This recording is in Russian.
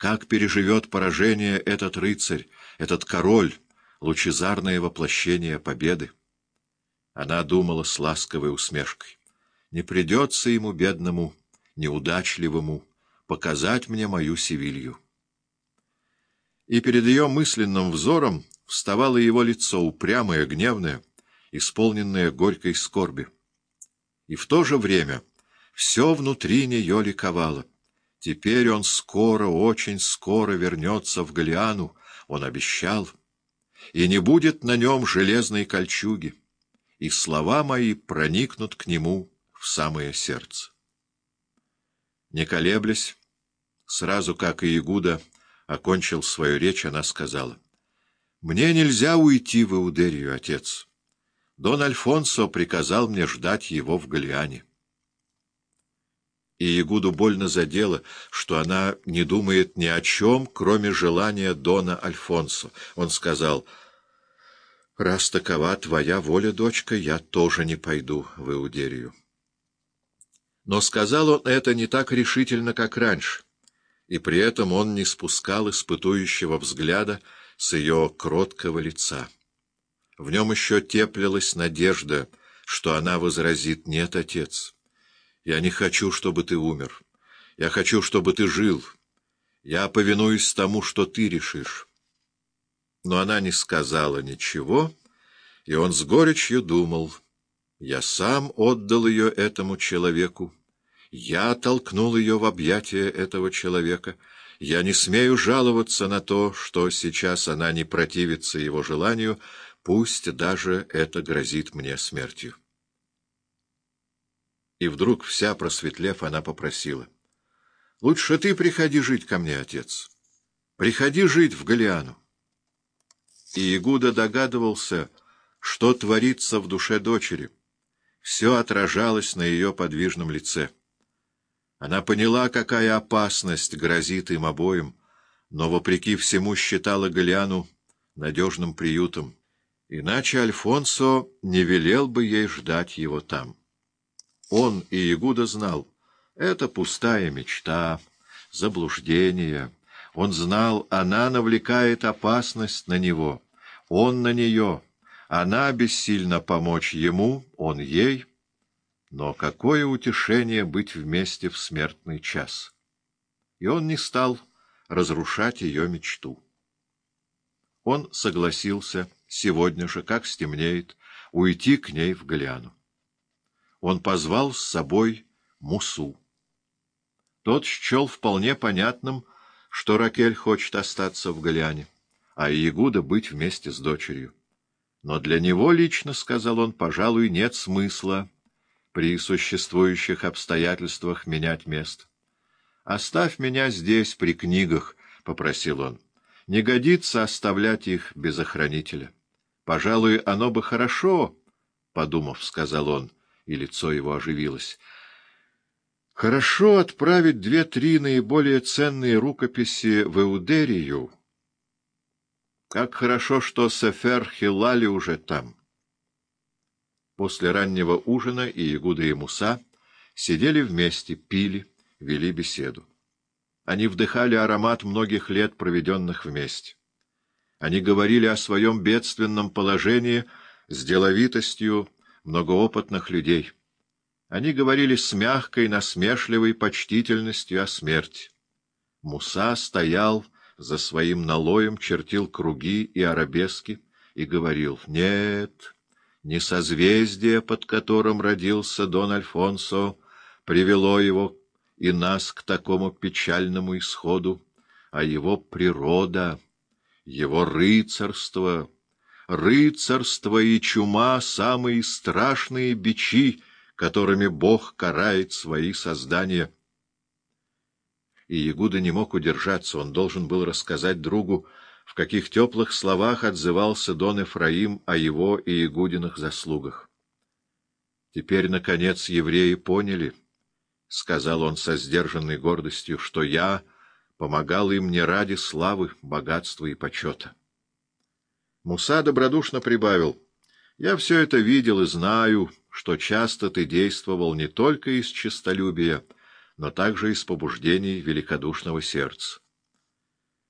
Как переживет поражение этот рыцарь, этот король, лучезарное воплощение победы? Она думала с ласковой усмешкой. Не придется ему, бедному, неудачливому, показать мне мою Севилью. И перед ее мысленным взором вставало его лицо, упрямое, гневное, исполненное горькой скорби. И в то же время все внутри нее ликовало. Теперь он скоро, очень скоро вернется в Галиану, он обещал, и не будет на нем железной кольчуги, и слова мои проникнут к нему в самое сердце. Не колеблясь, сразу как и Игуда окончил свою речь, она сказала, «Мне нельзя уйти в Иудерию, отец. Дон Альфонсо приказал мне ждать его в Галиане» и Ягуду больно задело, что она не думает ни о чем, кроме желания Дона Альфонсо. Он сказал, «Раз такова твоя воля, дочка, я тоже не пойду в Иудерию». Но сказал он это не так решительно, как раньше, и при этом он не спускал испытующего взгляда с ее кроткого лица. В нем еще теплилась надежда, что она возразит «Нет, отец». Я не хочу, чтобы ты умер. Я хочу, чтобы ты жил. Я повинуюсь тому, что ты решишь. Но она не сказала ничего, и он с горечью думал. Я сам отдал ее этому человеку. Я толкнул ее в объятия этого человека. Я не смею жаловаться на то, что сейчас она не противится его желанию, пусть даже это грозит мне смертью. И вдруг, вся просветлев, она попросила. — Лучше ты приходи жить ко мне, отец. Приходи жить в Галиану. И Игуда догадывался, что творится в душе дочери. Все отражалось на ее подвижном лице. Она поняла, какая опасность грозит им обоим, но, вопреки всему, считала Галиану надежным приютом. Иначе Альфонсо не велел бы ей ждать его там. Он и Игуда знал, это пустая мечта, заблуждение. Он знал, она навлекает опасность на него, он на нее. Она бессильно помочь ему, он ей. Но какое утешение быть вместе в смертный час! И он не стал разрушать ее мечту. Он согласился сегодня же, как стемнеет, уйти к ней в Галиану он позвал с собой Мусу. Тот счел вполне понятным, что Ракель хочет остаться в Галиане, а Иегуда быть вместе с дочерью. Но для него лично, — сказал он, — пожалуй, нет смысла при существующих обстоятельствах менять место. «Оставь меня здесь, при книгах», — попросил он. «Не годится оставлять их без охранителя». «Пожалуй, оно бы хорошо», — подумав, сказал он, — и лицо его оживилось. Хорошо отправить две-три наиболее ценные рукописи в Эудерию. Как хорошо, что Сефер Хилали уже там. После раннего ужина и Игуда и Муса сидели вместе, пили, вели беседу. Они вдыхали аромат многих лет, проведенных вместе. Они говорили о своем бедственном положении с деловитостью, многоопытных людей. Они говорили с мягкой, насмешливой почтительностью о смерти. Муса стоял за своим налоем, чертил круги и арабески и говорил «Нет, не созвездие, под которым родился Дон Альфонсо, привело его и нас к такому печальному исходу, а его природа, его рыцарство» рыцарство и чума — самые страшные бичи, которыми Бог карает свои создания. И Ягуда не мог удержаться, он должен был рассказать другу, в каких теплых словах отзывался Дон Эфраим о его и Ягудиных заслугах. «Теперь, наконец, евреи поняли», — сказал он со сдержанной гордостью, — «что я помогал им не ради славы, богатства и почета». Муса добродушно прибавил. — Я все это видел и знаю, что часто ты действовал не только из честолюбия, но также из побуждений великодушного сердца.